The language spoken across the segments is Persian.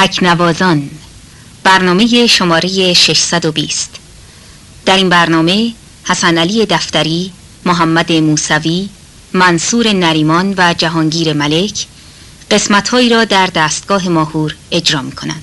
تکنوازان برنامه شماره 620 در این برنامه حسن علی دفتری، محمد موسوی، منصور نریمان و جهانگیر ملک قسمتهایی را در دستگاه ماهور اجرا می کنند.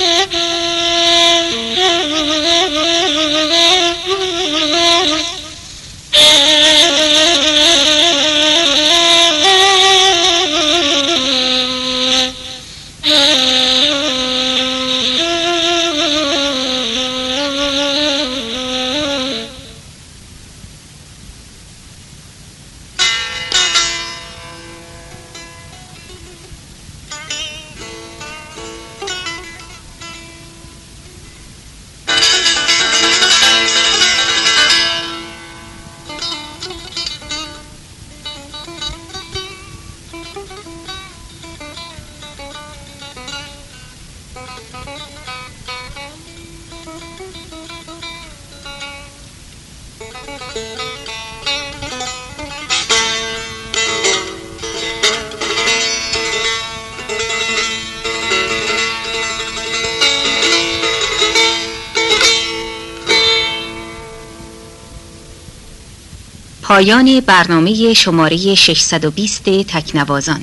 پایان برنامه شماره 620 تکنوازان.